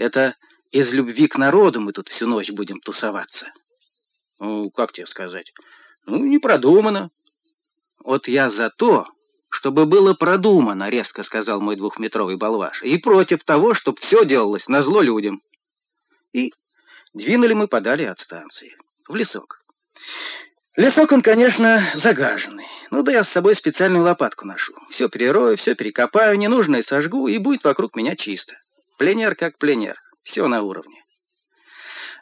Это из любви к народу мы тут всю ночь будем тусоваться. Ну, как тебе сказать? Ну, не продумано. Вот я за то, чтобы было продумано, резко сказал мой двухметровый болваш, и против того, чтобы все делалось на зло людям. И двинули мы подали от станции, в лесок. Лесок он, конечно, загаженный. Ну да я с собой специальную лопатку ношу. Все перерою, все перекопаю, ненужное сожгу, и будет вокруг меня чисто. Пленер как пленер, все на уровне.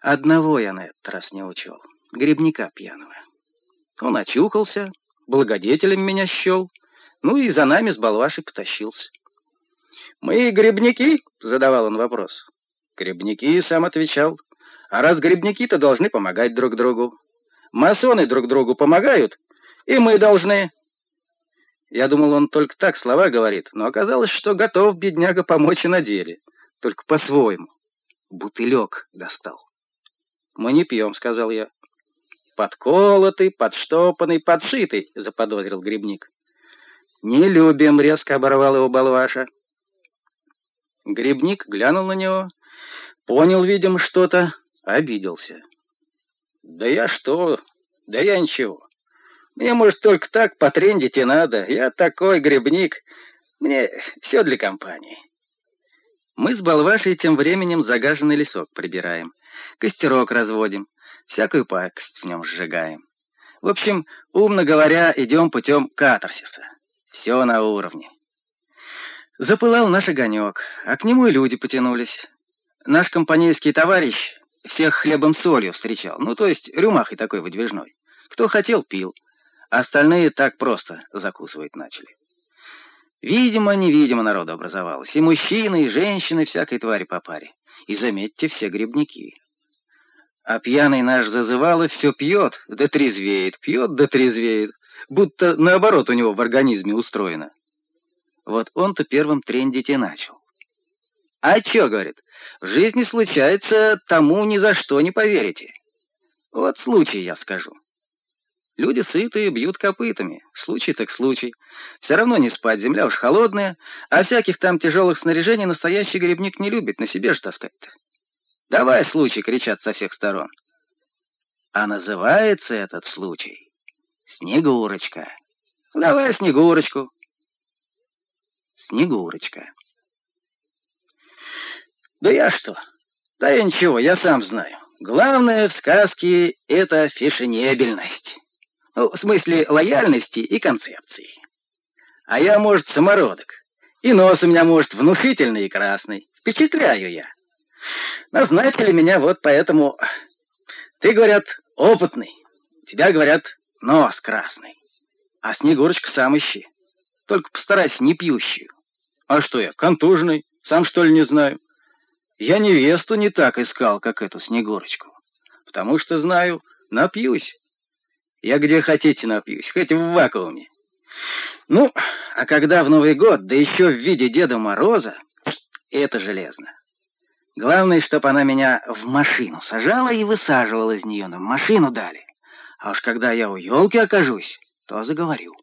Одного я на этот раз не учел. Грибника пьяного. Он очухался, благодетелем меня щел, ну и за нами с болвашей потащился. «Мы грибники?» — задавал он вопрос. «Грибники», — сам отвечал. «А раз грибники, то должны помогать друг другу. Масоны друг другу помогают, и мы должны...» Я думал, он только так слова говорит, но оказалось, что готов бедняга помочь и на деле, только по-своему. Бутылек достал. «Мы не пьем», — сказал я. «Подколотый, подштопанный, подшитый», — заподозрил грибник. «Не любим», — резко оборвал его Балваша. Грибник глянул на него, понял, видимо, что-то, обиделся. «Да я что? Да я ничего. Мне, может, только так потрендить и надо. Я такой грибник. Мне все для компании». Мы с Балвашей тем временем загаженный лесок прибираем, костерок разводим, всякую пакость в нем сжигаем. В общем, умно говоря, идем путем катарсиса. Все на уровне. Запылал наш огонек, а к нему и люди потянулись. Наш компанейский товарищ всех хлебом-солью встречал, ну, то есть рюмахой такой выдвижной. Кто хотел, пил. Остальные так просто закусывать начали. Видимо, невидимо народу образовалось. И мужчины, и женщины, всякой твари по паре. И заметьте, все грибники. А пьяный наш зазывал и все пьет, да трезвеет, пьет, да трезвеет будто наоборот у него в организме устроено. Вот он-то первым трендить и начал. «А чё, — говорит, — в жизни случается, тому ни за что не поверите. Вот случай я скажу. Люди сытые, бьют копытами. Случай так случай. Все равно не спать, земля уж холодная, а всяких там тяжелых снаряжений настоящий грибник не любит, на себе же таскать-то. Давай случай, кричат со всех сторон. А называется этот случай Снегурочка. Давай Снегурочку. Снегурочка. Да я что? Да я ничего, я сам знаю. Главное в сказке — это фешенебельность. Ну, в смысле лояльности и концепции. А я, может, самородок. И нос у меня, может, внушительный и красный. Впечатляю я. Назначили меня вот поэтому... Ты, говорят, опытный. Тебя, говорят, Нос красный. А Снегурочка сам ищи. Только постарайся не пьющую. А что я, контужный? Сам что ли не знаю? Я невесту не так искал, как эту Снегурочку. Потому что знаю, напьюсь. Я где хотите напьюсь, хоть в вакууме. Ну, а когда в Новый год, да еще в виде Деда Мороза, это железно. Главное, чтобы она меня в машину сажала и высаживала из нее, нам машину дали. А уж когда я у елки окажусь, то заговорю.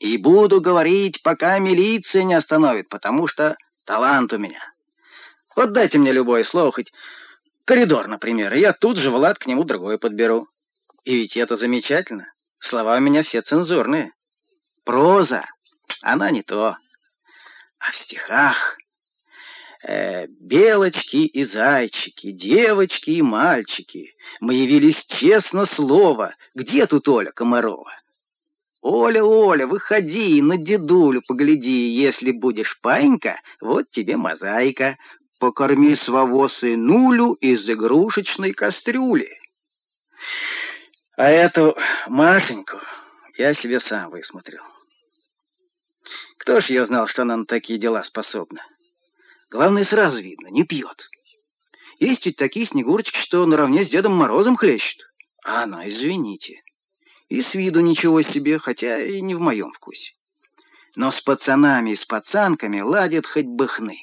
И буду говорить, пока милиция не остановит, потому что талант у меня. Вот дайте мне любое слово, хоть коридор, например, и я тут же, Влад, к нему другое подберу. И ведь это замечательно. Слова у меня все цензурные. Проза, она не то. А в стихах э, белочки и зайчики, девочки и мальчики, мы явились честно слово. Где тут Оля Комарова? Оля, Оля, выходи, на дедулю погляди, если будешь панька, вот тебе мозаика. Покорми своего сынулю из игрушечной кастрюли. А эту Машеньку я себе сам высмотрел. Кто ж ее знал, что она на такие дела способна? Главное, сразу видно, не пьет. Есть ведь такие снегурочки, что наравне с Дедом Морозом хлещут. А она, извините. И с виду ничего себе, хотя и не в моем вкусе. Но с пацанами и с пацанками ладят хоть бы хны.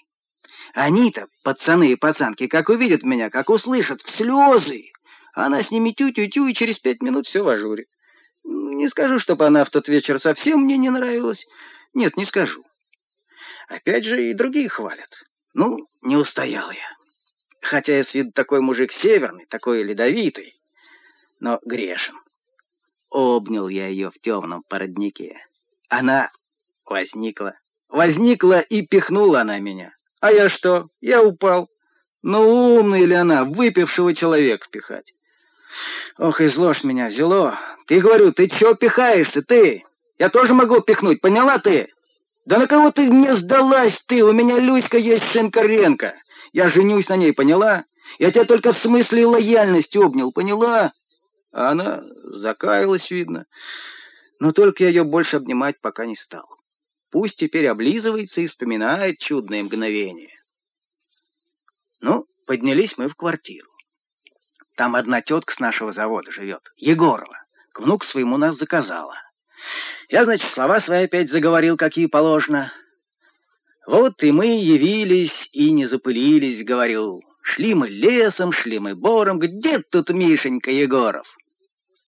Они-то, пацаны и пацанки, как увидят меня, как услышат, в слезы. Она с ними тю-тю-тю, и через пять минут все в ажуре. Не скажу, чтобы она в тот вечер совсем мне не нравилась. Нет, не скажу. Опять же и другие хвалят. Ну, не устоял я. Хотя я с виду такой мужик северный, такой ледовитый, но грешен. Обнял я ее в темном породнике. Она возникла. Возникла и пихнула она меня. А я что? Я упал. Ну, умный ли она, выпившего человека пихать? Ох, и зло ж меня взяло. Ты, говорю, ты чё пихаешься, ты? Я тоже могу пихнуть, поняла ты? Да на кого ты мне сдалась ты? У меня Люська есть Шинкаренко. Я женюсь на ней, поняла? Я тебя только в смысле лояльности обнял, поняла? А она закаялась, видно. Но только я ее больше обнимать пока не стал. Пусть теперь облизывается и вспоминает чудное мгновение. Ну, поднялись мы в квартиру. Там одна тетка с нашего завода живет, Егорова. К внуку своему нас заказала. Я, значит, слова свои опять заговорил, какие положено. Вот и мы явились и не запылились, говорил. Шли мы лесом, шли мы бором. Где тут Мишенька Егоров?